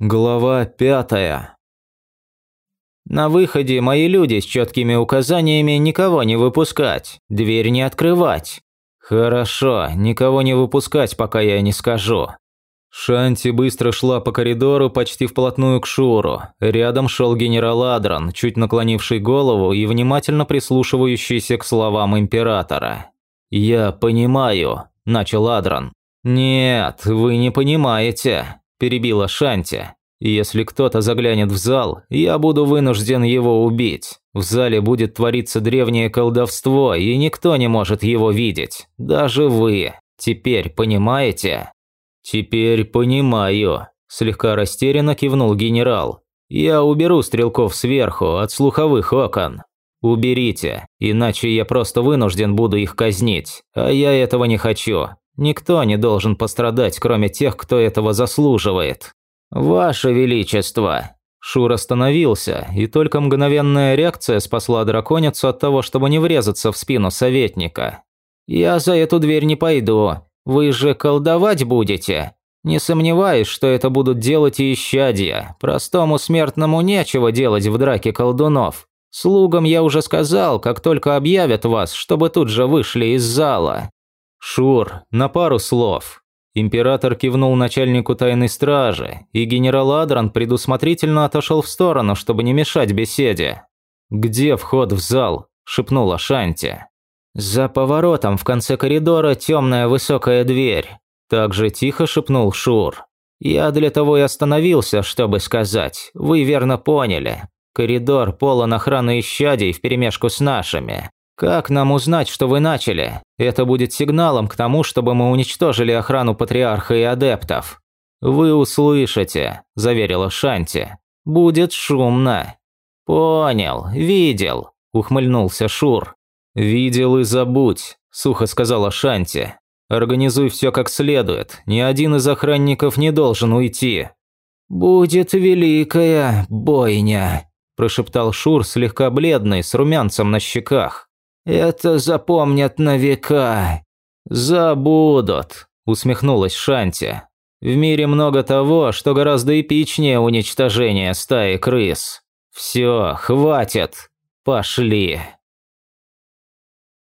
Глава пятая. На выходе мои люди с четкими указаниями никого не выпускать, дверь не открывать. Хорошо, никого не выпускать, пока я не скажу. Шанти быстро шла по коридору почти вплотную к Шуру. Рядом шел генерал Адран, чуть наклонивший голову и внимательно прислушивающийся к словам императора. «Я понимаю», – начал Адран. «Нет, вы не понимаете перебила Шанти. «Если кто-то заглянет в зал, я буду вынужден его убить. В зале будет твориться древнее колдовство, и никто не может его видеть. Даже вы. Теперь понимаете?» «Теперь понимаю», – слегка растерянно кивнул генерал. «Я уберу стрелков сверху, от слуховых окон. Уберите, иначе я просто вынужден буду их казнить, а я этого не хочу. Никто не должен пострадать, кроме тех, кто этого заслуживает. Ваше Величество!» Шур остановился, и только мгновенная реакция спасла драконицу от того, чтобы не врезаться в спину советника. «Я за эту дверь не пойду. Вы же колдовать будете. Не сомневаюсь, что это будут делать и исчадья. Простому смертному нечего делать в драке колдунов. Слугам я уже сказал, как только объявят вас, чтобы тут же вышли из зала. «Шур, на пару слов». Император кивнул начальнику тайной стражи, и генерал Адран предусмотрительно отошел в сторону, чтобы не мешать беседе. «Где вход в зал?» – шепнула Шанти. «За поворотом в конце коридора темная высокая дверь», – также тихо шепнул Шур. «Я для того и остановился, чтобы сказать. Вы верно поняли. Коридор полон охраны исчадий вперемешку с нашими. «Как нам узнать, что вы начали? Это будет сигналом к тому, чтобы мы уничтожили охрану патриарха и адептов». «Вы услышите», – заверила Шанти. «Будет шумно». «Понял, видел», – ухмыльнулся Шур. «Видел и забудь», – сухо сказала Шанти. «Организуй все как следует, ни один из охранников не должен уйти». «Будет великая бойня», – прошептал Шур, слегка бледный, с румянцем на щеках. Это запомнят на века. Забудут, усмехнулась Шанти. В мире много того, что гораздо эпичнее уничтожения стаи крыс. Все, хватит. Пошли.